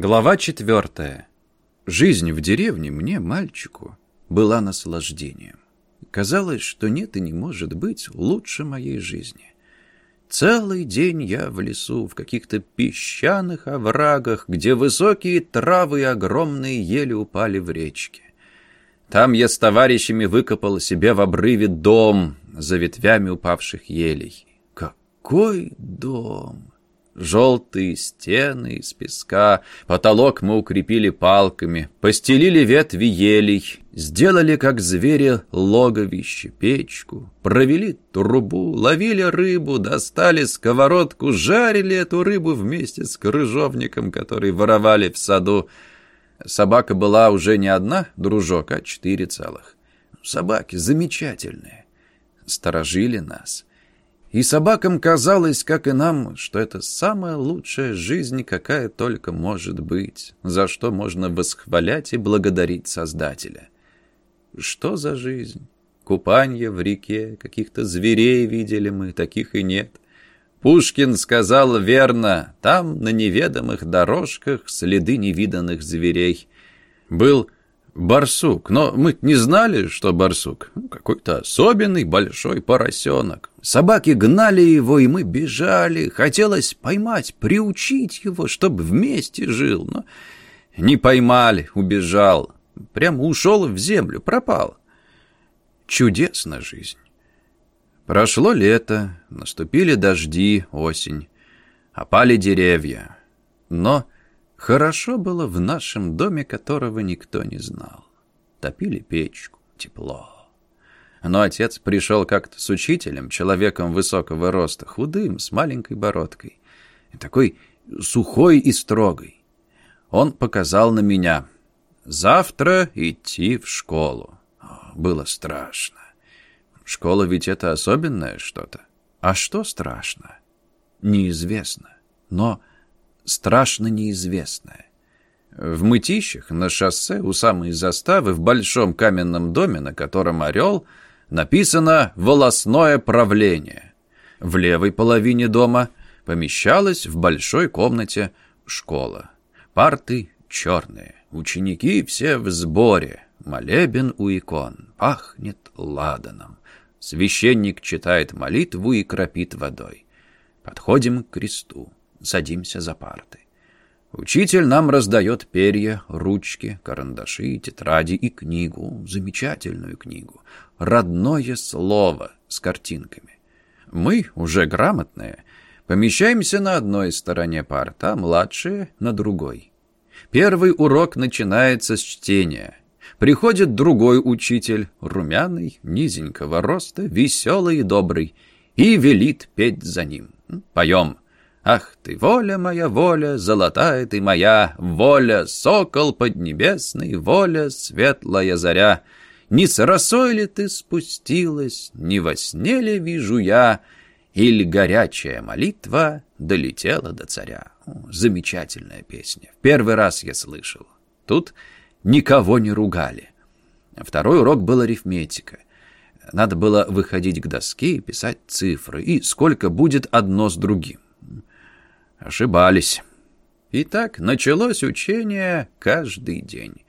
Глава четвертая. Жизнь в деревне мне, мальчику, была наслаждением. Казалось, что нет и не может быть лучше моей жизни. Целый день я в лесу, в каких-то песчаных оврагах, где высокие травы и огромные ели упали в речке. Там я с товарищами выкопал себе в обрыве дом за ветвями упавших елей. Какой дом! Желтые стены из песка, потолок мы укрепили палками, постелили ветви елей, сделали, как звери, логовище, печку, провели трубу, ловили рыбу, достали сковородку, жарили эту рыбу вместе с крыжовником, который воровали в саду. Собака была уже не одна, дружок, а четыре целых. Собаки замечательные. Сторожили нас. И собакам казалось, как и нам, что это самая лучшая жизнь, какая только может быть, за что можно восхвалять и благодарить Создателя. Что за жизнь? Купанье в реке, каких-то зверей видели мы, таких и нет. Пушкин сказал верно, там на неведомых дорожках следы невиданных зверей. Был Барсук. Но мы не знали, что барсук. Ну, какой-то особенный большой поросенок. Собаки гнали его, и мы бежали. Хотелось поймать, приучить его, чтобы вместе жил. Но не поймали, убежал. Прямо ушел в землю, пропал. Чудесна жизнь. Прошло лето, наступили дожди, осень. Опали деревья. Но Хорошо было в нашем доме, которого никто не знал. Топили печку, тепло. Но отец пришел как-то с учителем, человеком высокого роста, худым, с маленькой бородкой. Такой сухой и строгой. Он показал на меня. Завтра идти в школу. Было страшно. Школа ведь это особенное что-то. А что страшно? Неизвестно. Но страшно неизвестное. В мытищах на шоссе у самой заставы в большом каменном доме, на котором орел, написано «Волосное правление». В левой половине дома помещалась в большой комнате школа. Парты черные, ученики все в сборе, молебен у икон, пахнет ладаном. Священник читает молитву и кропит водой. Подходим к кресту садимся за парты. Учитель нам раздает перья, ручки, карандаши, тетради и книгу, замечательную книгу, родное слово с картинками. Мы, уже грамотные, помещаемся на одной стороне парты, а младшие — на другой. Первый урок начинается с чтения. Приходит другой учитель, румяный, низенького роста, веселый и добрый, и велит петь за ним. Поем. Ах ты, воля моя, воля, золотая ты моя, воля, сокол поднебесный, воля, светлая заря. Не с росой ли ты спустилась, не во сне ли вижу я, или горячая молитва долетела до царя. Замечательная песня. В первый раз я слышал. Тут никого не ругали. Второй урок был арифметика. Надо было выходить к доске и писать цифры, и сколько будет одно с другим. Ошибались. И так началось учение каждый день.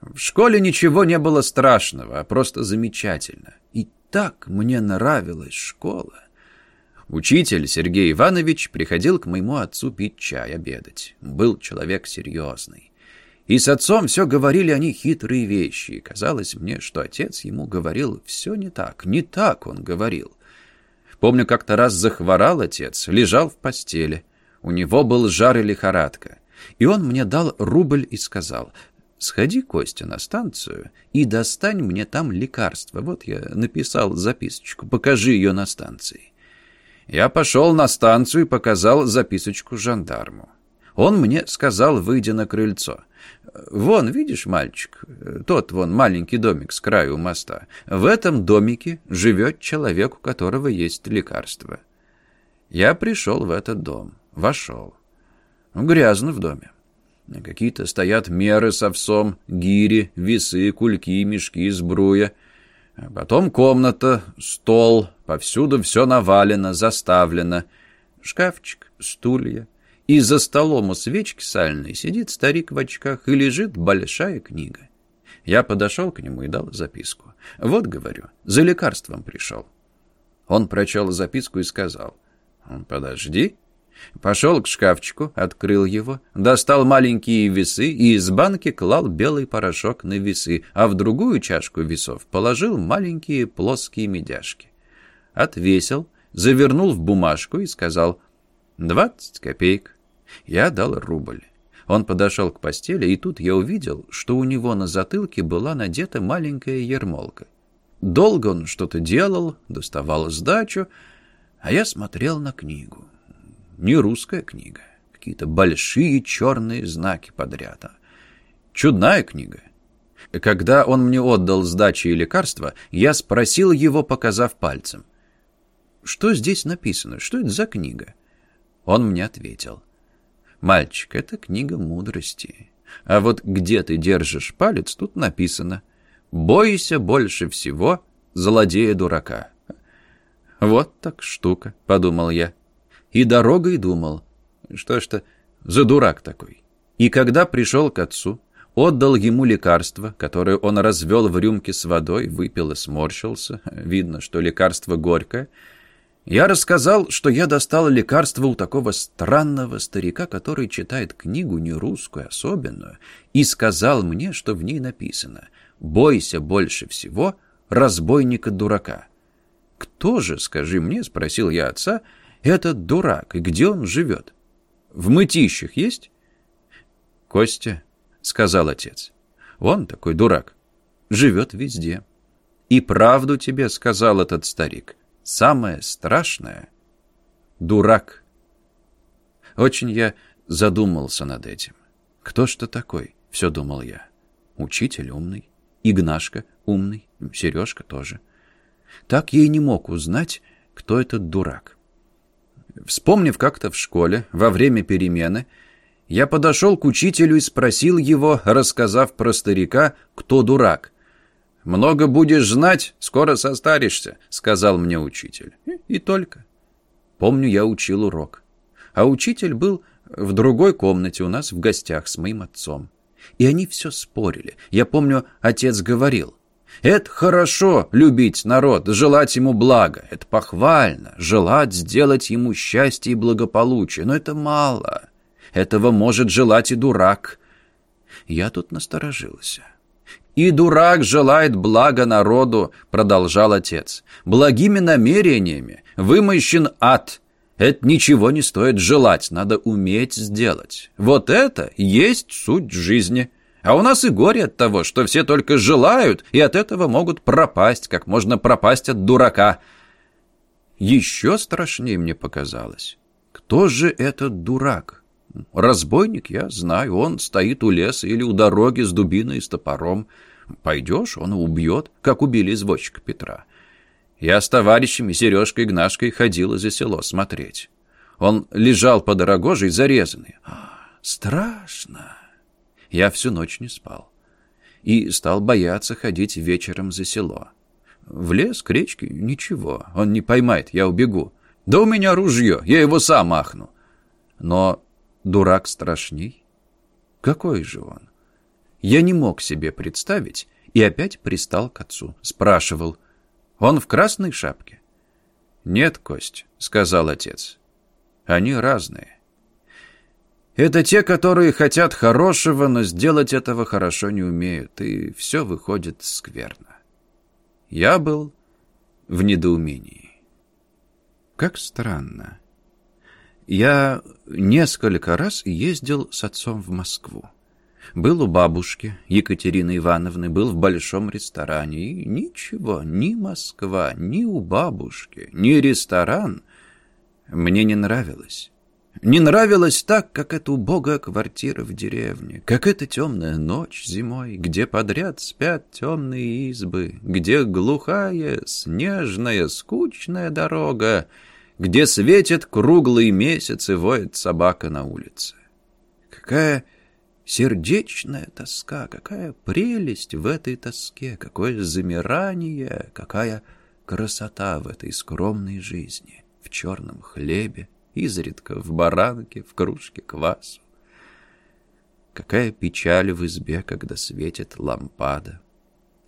В школе ничего не было страшного, а просто замечательно. И так мне нравилась школа. Учитель Сергей Иванович приходил к моему отцу пить чай, обедать. Был человек серьезный. И с отцом все говорили они хитрые вещи. И казалось мне, что отец ему говорил все не так. Не так он говорил. Помню, как-то раз захворал отец, лежал в постели. У него был жар и лихорадка. И он мне дал рубль и сказал, «Сходи, Костя, на станцию и достань мне там лекарство. Вот я написал записочку, покажи ее на станции». Я пошел на станцию и показал записочку жандарму. Он мне сказал, выйдя на крыльцо, «Вон, видишь, мальчик, тот вон маленький домик с краю моста. В этом домике живет человек, у которого есть лекарство». Я пришел в этот дом. Вошел. Грязно в доме. Какие-то стоят меры с овсом, гири, весы, кульки, мешки, сбруя. Потом комната, стол, повсюду все навалено, заставлено. Шкафчик, стулья. и за столом у свечки сальной сидит старик в очках и лежит большая книга. Я подошел к нему и дал записку. «Вот, — говорю, — за лекарством пришел». Он прочел записку и сказал, «Подожди». Пошел к шкафчику, открыл его, достал маленькие весы и из банки клал белый порошок на весы, а в другую чашку весов положил маленькие плоские медяшки. Отвесил, завернул в бумажку и сказал «Двадцать копеек». Я дал рубль. Он подошел к постели, и тут я увидел, что у него на затылке была надета маленькая ермолка. Долго он что-то делал, доставал сдачу, а я смотрел на книгу. Не русская книга, какие-то большие черные знаки подряд. Чудная книга. Когда он мне отдал сдачи и лекарства, я спросил его, показав пальцем. «Что здесь написано? Что это за книга?» Он мне ответил. «Мальчик, это книга мудрости. А вот где ты держишь палец, тут написано. Бойся больше всего злодея-дурака». «Вот так штука», — подумал я. И дорогой думал, что ж-то за дурак такой. И когда пришел к отцу, отдал ему лекарство, которое он развел в рюмке с водой, выпил и сморщился, видно, что лекарство горькое, я рассказал, что я достал лекарство у такого странного старика, который читает книгу не русскую, особенную, и сказал мне, что в ней написано «Бойся больше всего разбойника-дурака». «Кто же, скажи мне, — спросил я отца, — этот дурак, и где он живет? В мытищах есть?» «Костя», — сказал отец, — «он такой дурак, живет везде». «И правду тебе сказал этот старик» Самое страшное — дурак. Очень я задумался над этим. Кто ты такой? Все думал я. Учитель умный, Игнашка умный, Сережка тоже. Так я и не мог узнать, кто этот дурак. Вспомнив как-то в школе, во время перемены, я подошел к учителю и спросил его, рассказав про старика, кто дурак. «Много будешь знать, скоро состаришься», — сказал мне учитель. И только. Помню, я учил урок. А учитель был в другой комнате у нас в гостях с моим отцом. И они все спорили. Я помню, отец говорил, «Это хорошо, любить народ, желать ему блага. Это похвально, желать сделать ему счастье и благополучие. Но это мало. Этого может желать и дурак». Я тут насторожился. «И дурак желает блага народу», — продолжал отец. «Благими намерениями вымощен ад. Это ничего не стоит желать, надо уметь сделать. Вот это есть суть жизни. А у нас и горе от того, что все только желают, и от этого могут пропасть, как можно пропасть от дурака». Еще страшнее мне показалось. Кто же этот дурак? Разбойник, я знаю, он стоит у леса или у дороги с дубиной и с топором. Пойдешь, он убьет, как убили извозчика Петра. Я с товарищами Сережкой Гнашкой ходила за село смотреть. Он лежал под рогожей зарезанный. Страшно. Я всю ночь не спал. И стал бояться ходить вечером за село. В лес, к речке, ничего. Он не поймает, я убегу. Да у меня ружье, я его сам махну. Но Дурак страшней? Какой же он? Я не мог себе представить и опять пристал к отцу. Спрашивал, он в красной шапке? Нет, Кость, сказал отец. Они разные. Это те, которые хотят хорошего, но сделать этого хорошо не умеют, и все выходит скверно. Я был в недоумении. Как странно. Я несколько раз ездил с отцом в Москву. Был у бабушки Екатерины Ивановны, был в большом ресторане. И ничего, ни Москва, ни у бабушки, ни ресторан мне не нравилось. Не нравилось так, как эта убогая квартира в деревне, как эта темная ночь зимой, где подряд спят темные избы, где глухая, снежная, скучная дорога, где светит круглый месяц и воет собака на улице. Какая сердечная тоска, какая прелесть в этой тоске, какое замирание, какая красота в этой скромной жизни, в черном хлебе, изредка в баранке, в кружке квасу. Какая печаль в избе, когда светит лампада.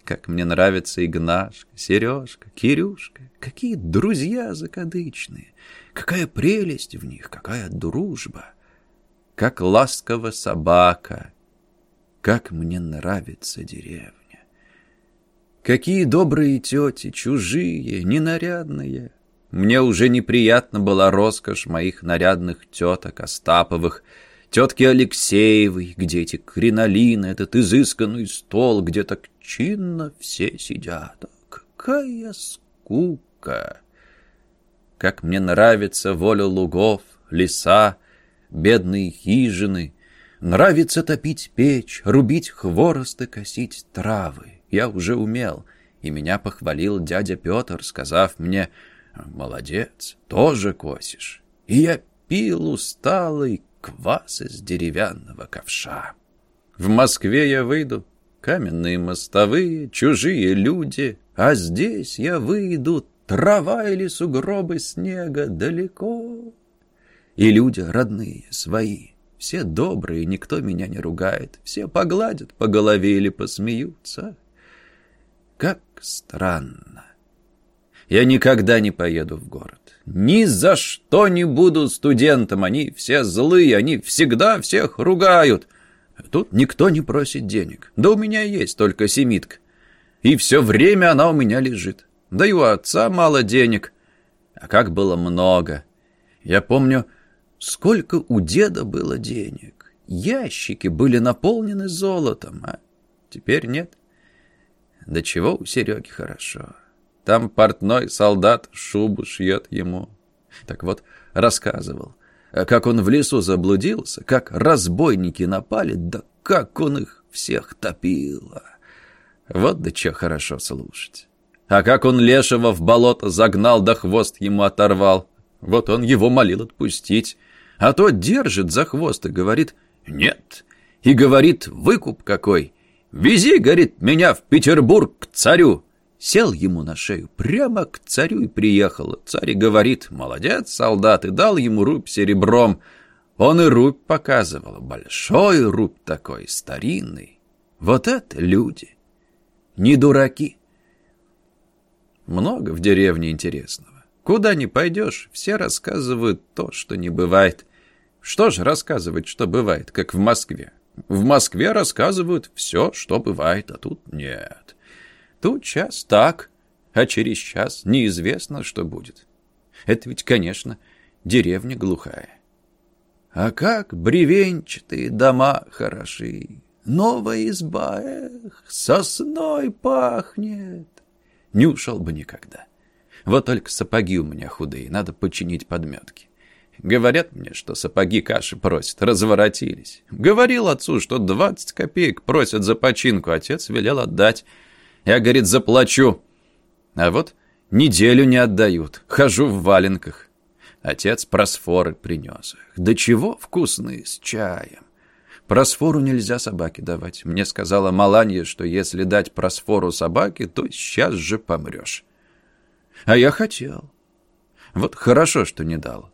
Как мне нравится Игнашка, Сережка, Кирюшка. Какие друзья закадычные. Какая прелесть в них, какая дружба. Как ласково собака. Как мне нравится деревня. Какие добрые тети, чужие, ненарядные. Мне уже неприятно была роскошь моих нарядных теток Остаповых, тетки Алексеевой, где эти кринолины, этот изысканный стол, где так чинно все сидят. Какая скука! Как мне нравится воля лугов, леса, бедные хижины. Нравится топить печь, рубить хворост и косить травы. Я уже умел, и меня похвалил дядя Петр, сказав мне, «Молодец, тоже косишь». И я пил усталый квас из деревянного ковша. В Москве я выйду, каменные мостовые, чужие люди, а здесь я выйду, трава или сугробы снега далеко. И люди родные, свои, все добрые, никто меня не ругает, все погладят по голове или посмеются. Как странно. Я никогда не поеду в город. Ни за что не буду студентом. Они все злые, они всегда всех ругают. Тут никто не просит денег. Да у меня есть только семитка. И все время она у меня лежит. Да и у отца мало денег. А как было много. Я помню, сколько у деда было денег. Ящики были наполнены золотом, а теперь нет. Да чего у Сереги хорошо. Там портной солдат шубу шьет ему. Так вот, рассказывал, как он в лесу заблудился, как разбойники напали, да как он их всех топил. Вот да че хорошо слушать. А как он лешего в болото загнал, да хвост ему оторвал. Вот он его молил отпустить. А тот держит за хвост и говорит «нет». И говорит «выкуп какой». «Вези, — говорит, — меня в Петербург к царю». Сел ему на шею, прямо к царю и приехал. Царь говорит, молодец, солдат, и дал ему рубь серебром. Он и рубь показывал, большой рубь такой, старинный. Вот это люди, не дураки. Много в деревне интересного. Куда ни пойдешь, все рассказывают то, что не бывает. Что же рассказывать, что бывает, как в Москве? В Москве рассказывают все, что бывает, а тут нет. Тут час так, а через час неизвестно, что будет. Это ведь, конечно, деревня глухая. А как бревенчатые дома хороши! Новая изба, эх, сосной пахнет! Не ушел бы никогда. Вот только сапоги у меня худые, надо починить подметки. Говорят мне, что сапоги каши просят, разворотились. Говорил отцу, что двадцать копеек просят за починку, отец велел отдать. Я, говорит, заплачу. А вот неделю не отдают, хожу в валенках. Отец просфоры принес. Да чего вкусные, с чаем. Просфору нельзя собаке давать. Мне сказала Маланья, что если дать просфору собаке, то сейчас же помрешь. А я хотел. Вот хорошо, что не дал.